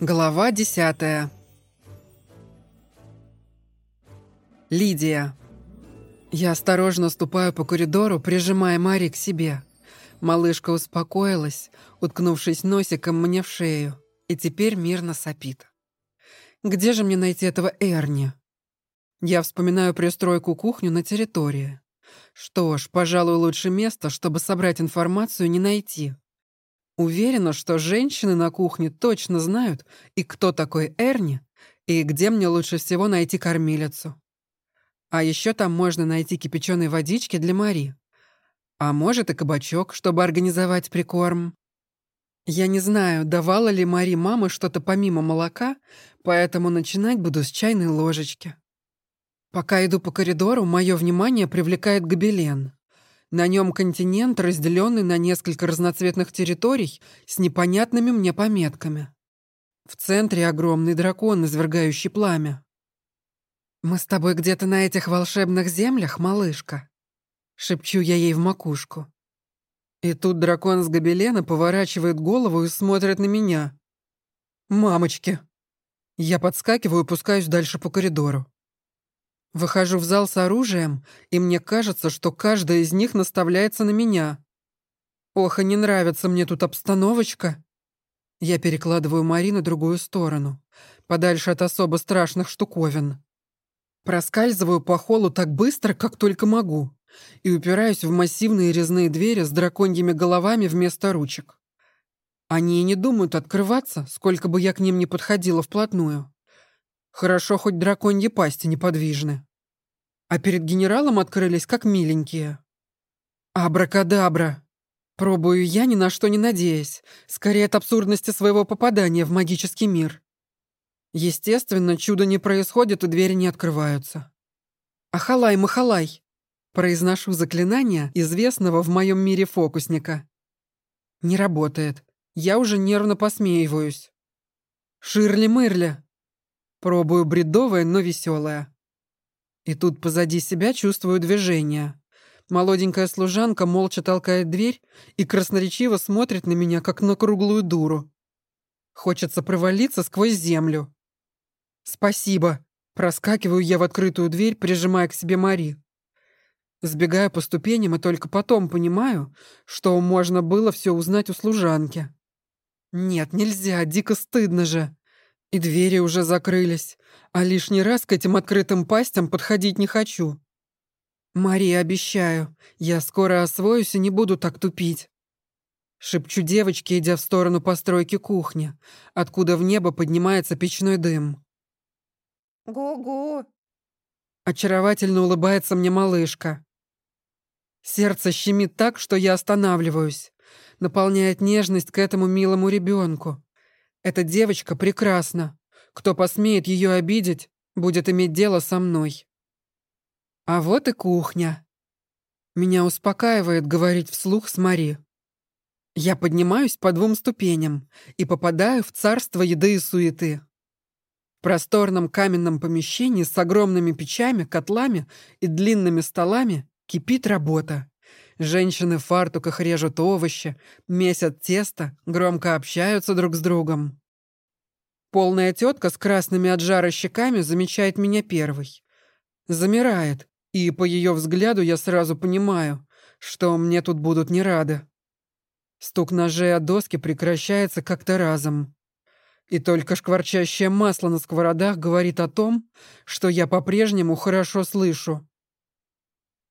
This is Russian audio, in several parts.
Глава десятая. Лидия. Я осторожно ступаю по коридору, прижимая Мари к себе. Малышка успокоилась, уткнувшись носиком мне в шею, и теперь мирно сопит. Где же мне найти этого Эрни? Я вспоминаю пристройку кухню на территории. Что ж, пожалуй, лучше место, чтобы собрать информацию, не найти. Уверена, что женщины на кухне точно знают, и кто такой Эрни, и где мне лучше всего найти кормилицу. А еще там можно найти кипяченой водички для Мари. А может и кабачок, чтобы организовать прикорм. Я не знаю, давала ли Мари мама что-то помимо молока, поэтому начинать буду с чайной ложечки. Пока иду по коридору, мое внимание привлекает гобелен. На нем континент, разделенный на несколько разноцветных территорий с непонятными мне пометками. В центре огромный дракон, извергающий пламя. «Мы с тобой где-то на этих волшебных землях, малышка?» Шепчу я ей в макушку. И тут дракон с гобелена поворачивает голову и смотрит на меня. «Мамочки!» Я подскакиваю и пускаюсь дальше по коридору. Выхожу в зал с оружием, и мне кажется, что каждая из них наставляется на меня. Ох, и не нравится мне тут обстановочка. Я перекладываю Мари на другую сторону, подальше от особо страшных штуковин. Проскальзываю по холлу так быстро, как только могу, и упираюсь в массивные резные двери с драконьими головами вместо ручек. Они и не думают открываться, сколько бы я к ним не подходила вплотную. Хорошо, хоть драконьи пасти неподвижны. А перед генералом открылись как миленькие. Абракадабра. Пробую я, ни на что не надеясь, скорее от абсурдности своего попадания в магический мир. Естественно, чудо не происходит и двери не открываются. «Ахалай, махалай!» Произношу заклинание, известного в моем мире фокусника. Не работает. Я уже нервно посмеиваюсь. «Ширли-мырли!» Пробую бредовое, но веселое. И тут позади себя чувствую движение. Молоденькая служанка молча толкает дверь и красноречиво смотрит на меня, как на круглую дуру. Хочется провалиться сквозь землю. «Спасибо!» Проскакиваю я в открытую дверь, прижимая к себе Мари. Сбегаю по ступеням и только потом понимаю, что можно было все узнать у служанки. Нет, нельзя, дико стыдно же. И двери уже закрылись, а лишний раз к этим открытым пастям подходить не хочу. Мария, обещаю, я скоро освоюсь и не буду так тупить. Шепчу девочке, идя в сторону постройки кухни, откуда в небо поднимается печной дым. «Гу-гу!» Очаровательно улыбается мне малышка. Сердце щемит так, что я останавливаюсь. Наполняет нежность к этому милому ребенку. Эта девочка прекрасна. Кто посмеет ее обидеть, будет иметь дело со мной. А вот и кухня. Меня успокаивает говорить вслух с Мари. Я поднимаюсь по двум ступеням и попадаю в царство еды и суеты. В просторном каменном помещении с огромными печами, котлами и длинными столами кипит работа. Женщины в фартуках режут овощи, месят тесто, громко общаются друг с другом. Полная тетка с красными от жара щеками замечает меня первой. Замирает, и по ее взгляду я сразу понимаю, что мне тут будут не рады. Стук ножей от доски прекращается как-то разом. И только шкварчащее масло на сковородах говорит о том, что я по-прежнему хорошо слышу.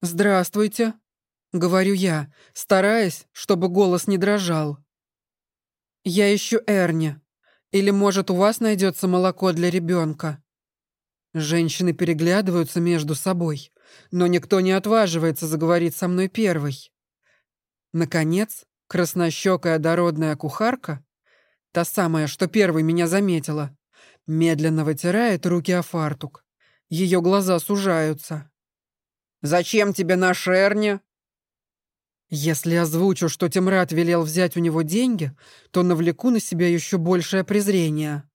«Здравствуйте», — говорю я, стараясь, чтобы голос не дрожал. «Я ищу Эрни. Или, может, у вас найдется молоко для ребенка?» Женщины переглядываются между собой, но никто не отваживается заговорить со мной первой. Наконец, краснощекая дородная кухарка, та самая, что первой меня заметила, медленно вытирает руки о фартук. Ее глаза сужаются. «Зачем тебе на шерне?» Если озвучу, что Тимрад велел взять у него деньги, то навлеку на себя еще большее презрение.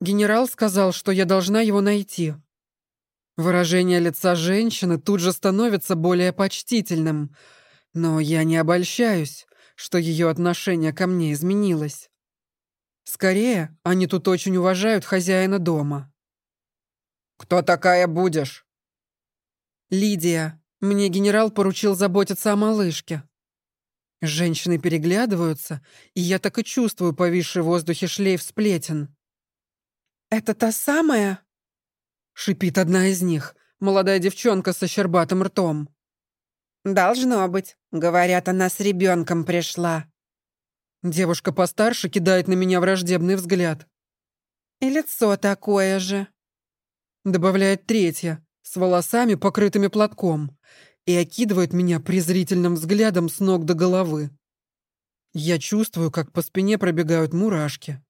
Генерал сказал, что я должна его найти. Выражение лица женщины тут же становится более почтительным, но я не обольщаюсь, что ее отношение ко мне изменилось. Скорее, они тут очень уважают хозяина дома. «Кто такая будешь?» «Лидия. Мне генерал поручил заботиться о малышке». Женщины переглядываются, и я так и чувствую повисший в воздухе шлейф сплетен. «Это та самая?» Шипит одна из них, молодая девчонка со щербатым ртом. «Должно быть. Говорят, она с ребенком пришла». Девушка постарше кидает на меня враждебный взгляд. «И лицо такое же», — добавляет третья, с волосами, покрытыми платком, и окидывает меня презрительным взглядом с ног до головы. Я чувствую, как по спине пробегают мурашки.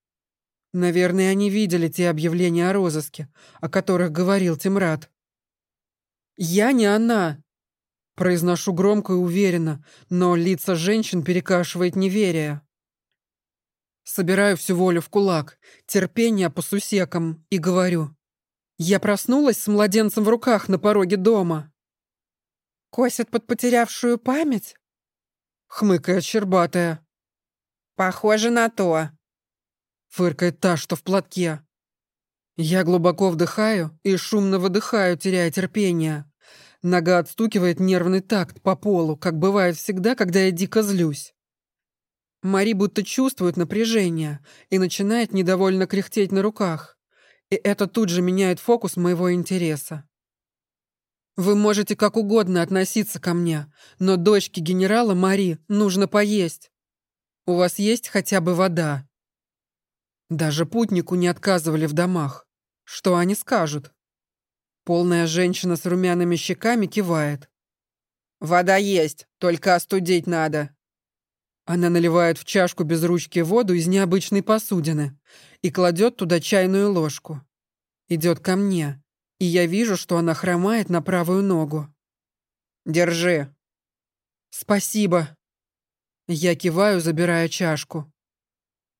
Наверное, они видели те объявления о розыске, о которых говорил Тимрад. «Я не она!» Произношу громко и уверенно, но лица женщин перекашивает неверие. Собираю всю волю в кулак, терпение по сусекам и говорю. Я проснулась с младенцем в руках на пороге дома. «Косят под потерявшую память?» Хмыкает щербатая. «Похоже на то», Фыркает та, что в платке. Я глубоко вдыхаю и шумно выдыхаю, теряя терпение. Нога отстукивает нервный такт по полу, как бывает всегда, когда я дико злюсь. Мари будто чувствует напряжение и начинает недовольно кряхтеть на руках. И это тут же меняет фокус моего интереса. Вы можете как угодно относиться ко мне, но дочке генерала Мари нужно поесть. У вас есть хотя бы вода? Даже путнику не отказывали в домах. Что они скажут? Полная женщина с румяными щеками кивает. «Вода есть, только остудить надо». Она наливает в чашку без ручки воду из необычной посудины и кладет туда чайную ложку. Идет ко мне, и я вижу, что она хромает на правую ногу. «Держи». «Спасибо». Я киваю, забирая чашку.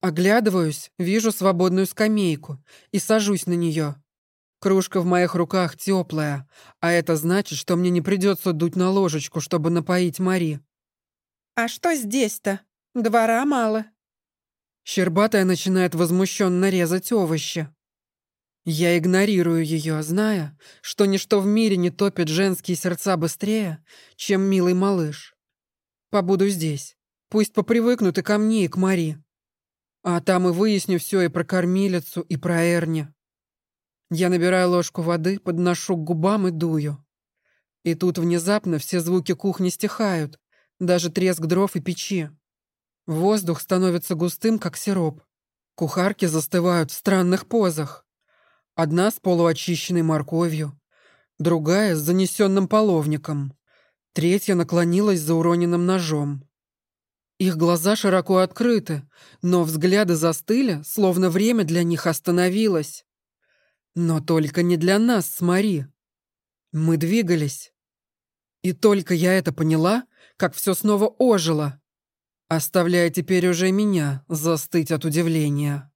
Оглядываюсь, вижу свободную скамейку и сажусь на нее. Кружка в моих руках теплая, а это значит, что мне не придется дуть на ложечку, чтобы напоить Мари. «А что здесь-то? Двора мало». Щербатая начинает возмущенно резать овощи. Я игнорирую ее, зная, что ничто в мире не топит женские сердца быстрее, чем милый малыш. Побуду здесь. Пусть попривыкнут и ко мне, и к Мари. А там и выясню все и про кормилицу, и про Эрни. Я набираю ложку воды, подношу к губам и дую. И тут внезапно все звуки кухни стихают, даже треск дров и печи. Воздух становится густым, как сироп. Кухарки застывают в странных позах. Одна с полуочищенной морковью, другая с занесенным половником, третья наклонилась за уроненным ножом. Их глаза широко открыты, но взгляды застыли, словно время для них остановилось. Но только не для нас с Мари. Мы двигались. И только я это поняла, как все снова ожило, оставляя теперь уже меня застыть от удивления.